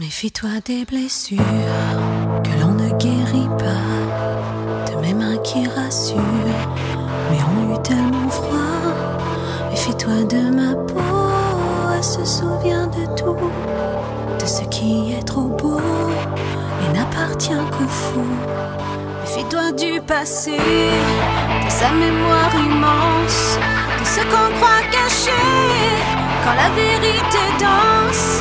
Méfie-toi des blessures que l'on ne guérit pas, de mes mains qui rassurent, mais ont eu tellement froid. Méfie-toi de ma peau, elle se souvient de tout, de ce qui est trop beau et n'appartient qu'au fou. Méfie-toi du passé, de sa mémoire immense, de ce qu'on croit caché quand la vérité danse.